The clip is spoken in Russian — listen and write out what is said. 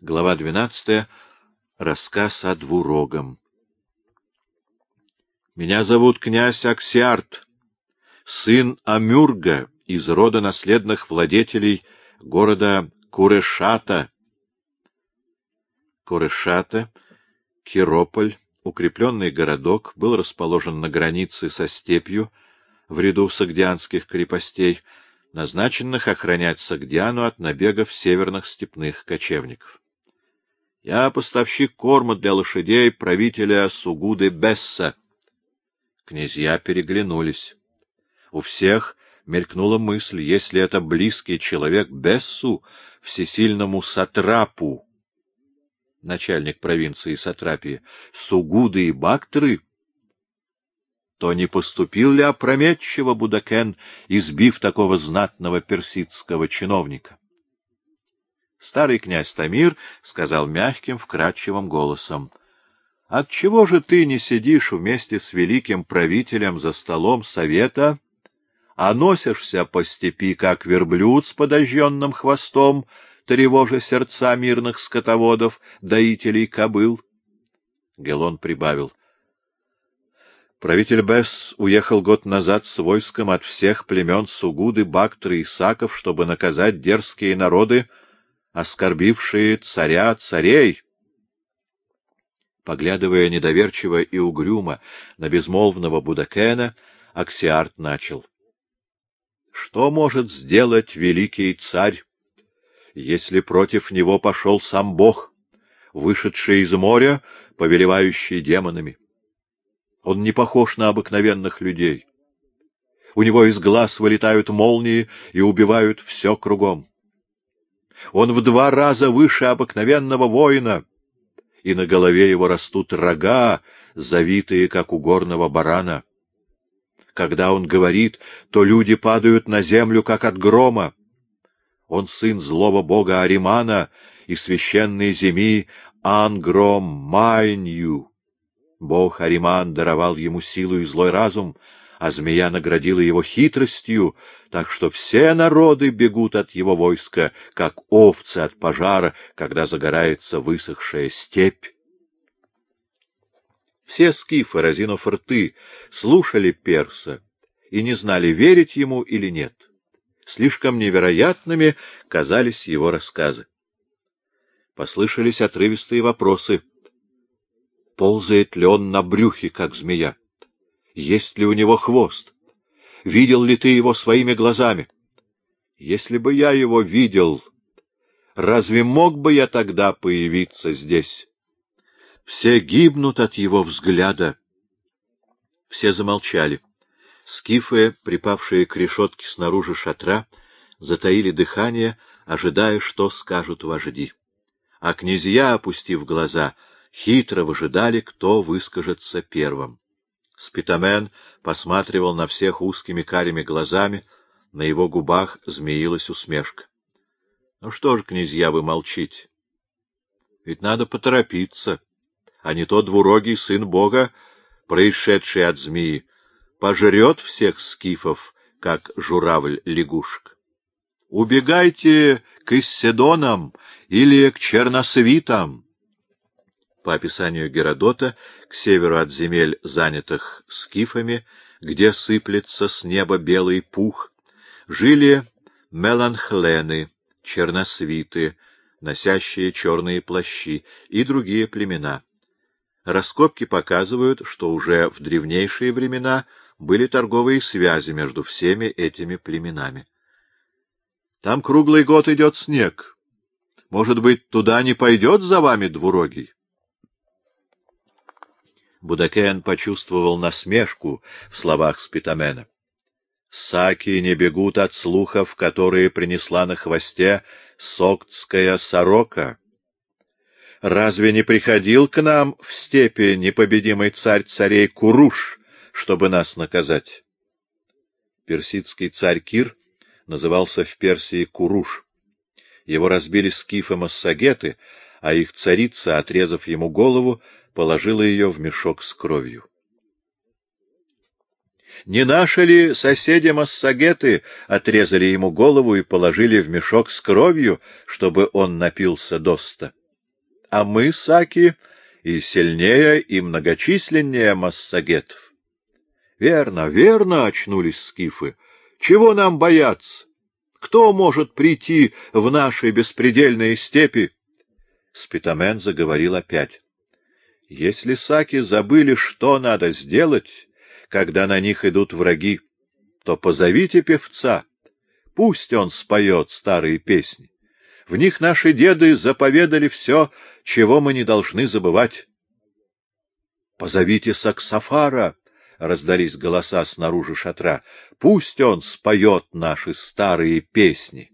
Глава двенадцатая. Рассказ о двурогом. Меня зовут князь Аксиарт, сын Амюрга из рода наследных владетелей города Курешата. Курешата, Кирополь, укрепленный городок, был расположен на границе со степью в ряду сагдианских крепостей, назначенных охранять Сагдиану от набегов северных степных кочевников. Я поставщик корма для лошадей правителя Сугуды Бесса. Князья переглянулись. У всех мелькнула мысль, если это близкий человек Бессу, всесильному Сатрапу, начальник провинции Сатрапии, Сугуды и Бактры, то не поступил ли опрометчиво Будакен, избив такого знатного персидского чиновника? Старый князь Тамир сказал мягким, вкрадчивым голосом. — Отчего же ты не сидишь вместе с великим правителем за столом совета, а носишься по степи, как верблюд с подожженным хвостом, тревожа сердца мирных скотоводов, доителей кобыл? Гелон прибавил. Правитель Бесс уехал год назад с войском от всех племен Сугуды, Бактры и Саков, чтобы наказать дерзкие народы, оскорбившие царя царей. Поглядывая недоверчиво и угрюмо на безмолвного Будакена, Аксиарт начал. — Что может сделать великий царь, если против него пошел сам Бог, вышедший из моря, повелевающий демонами? Он не похож на обыкновенных людей. У него из глаз вылетают молнии и убивают все кругом. Он в два раза выше обыкновенного воина, и на голове его растут рога, завитые, как у горного барана. Когда он говорит, то люди падают на землю, как от грома. Он сын злого бога Аримана и священной земи Ангром Майнью. Бог Ариман даровал ему силу и злой разум, а змея наградила его хитростью, так что все народы бегут от его войска, как овцы от пожара, когда загорается высохшая степь. Все скифы, разинув рты, слушали перса и не знали, верить ему или нет. Слишком невероятными казались его рассказы. Послышались отрывистые вопросы. Ползает ли он на брюхе, как змея? Есть ли у него хвост? Видел ли ты его своими глазами? Если бы я его видел, разве мог бы я тогда появиться здесь? Все гибнут от его взгляда. Все замолчали. Скифы, припавшие к решетке снаружи шатра, затаили дыхание, ожидая, что скажут вожди. А князья, опустив глаза, хитро выжидали, кто выскажется первым. Спитамен посматривал на всех узкими карими глазами, на его губах змеилась усмешка. — Ну что ж, князья, вы молчите? Ведь надо поторопиться, а не то двурогий сын бога, происшедший от змеи, пожрет всех скифов, как журавль-лягушка. Убегайте к Исседонам или к Черносвитам по описанию Геродота, к северу от земель, занятых скифами, где сыплется с неба белый пух, жили меланхлены, черносвиты, носящие черные плащи, и другие племена. Раскопки показывают, что уже в древнейшие времена были торговые связи между всеми этими племенами. Там круглый год идет снег. Может быть, туда не пойдет за вами двурогий? Будакен почувствовал насмешку в словах Спитамена. Саки не бегут от слухов, которые принесла на хвосте соктская сорока. Разве не приходил к нам в степи непобедимый царь царей Куруш, чтобы нас наказать? Персидский царь Кир назывался в Персии Куруш. Его разбили скифы Массагеты, а их царица, отрезав ему голову, положила ее в мешок с кровью. Не наши ли соседи Массагеты отрезали ему голову и положили в мешок с кровью, чтобы он напился доста? а мы, саки, и сильнее, и многочисленнее массагетов. — Верно, верно, — очнулись скифы. — Чего нам бояться? Кто может прийти в наши беспредельные степи? Спитамен заговорил опять. — Если саки забыли, что надо сделать, когда на них идут враги, то позовите певца, пусть он споет старые песни. В них наши деды заповедали все, чего мы не должны забывать. — Позовите Саксафара! — раздались голоса снаружи шатра. — Пусть он споет наши старые песни.